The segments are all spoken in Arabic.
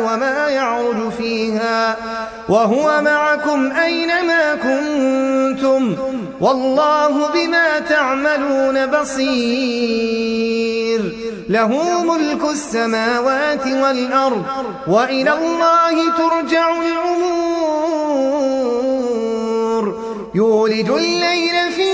وما يعرج فيها. وهو معكم أينما كنتم. والله بما تعملون بصير. له ملك السماوات والأرض. وإلى الله ترجع الأمور. يولج الليل في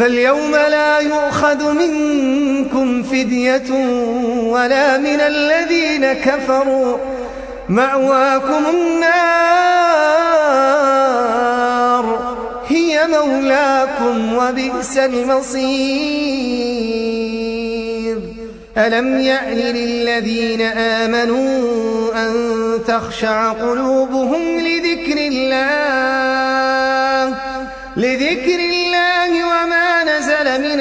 فاليوم لا يؤخذ منكم فدية ولا من الذين كفروا. مأواكم النار. هي مولاكم وبئس المصير. ألم يأن للذين آمنوا أن تخشع قلوبهم لذكر الله؟ لذكر الله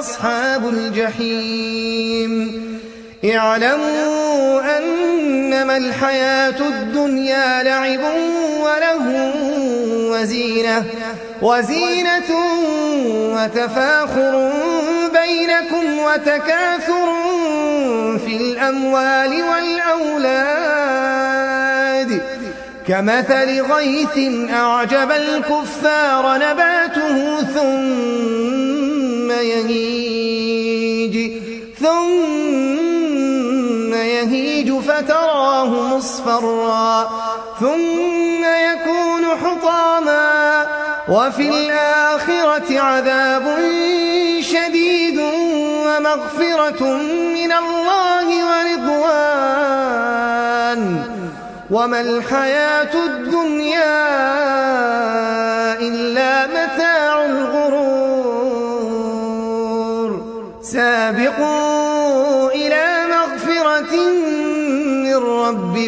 أصحاب الجحيم. اعلموا أنما الحياة الدنيا لعب وله وزينة وزينة وتفاخر بينكم وتكاثر في الأموال والأولاد. كمثل غيث أعجب الكفار نباته ثم يهيج. ثم يهيج فتراه مصفرا. ثم يكون حطاما. وفي الآخرة عذاب شديد ومغفرة من الله ورضوان. وما الحياة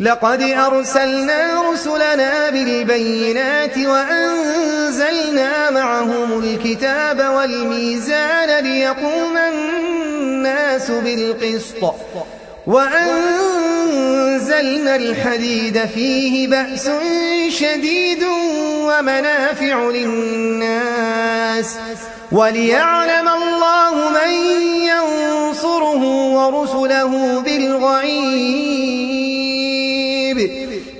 لقد أرسلنا رسلنا بالبينات وأنزلنا معهم الكتاب والميزان ليقوم الناس بالقسط. وأنزلنا الحديد فيه بأس شديد ومنافع للناس. وليعلم الله من ينصره ورسله بالغيب.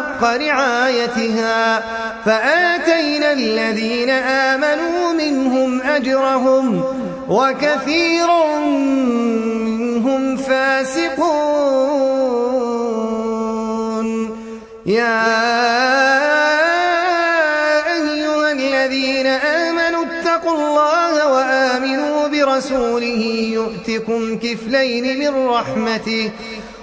حق رعايتها فآتينا الذين آمنوا منهم أجرهم وكثير منهم فاسقون. يا أيها الذين آمنوا اتقوا الله وآمنوا برسوله يؤتكم كفلين من رحمته